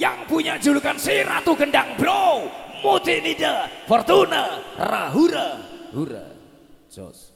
yang punya julukan si Ratu Gendang Bro. Mutinida Fortuna Rahura. Hura Jos.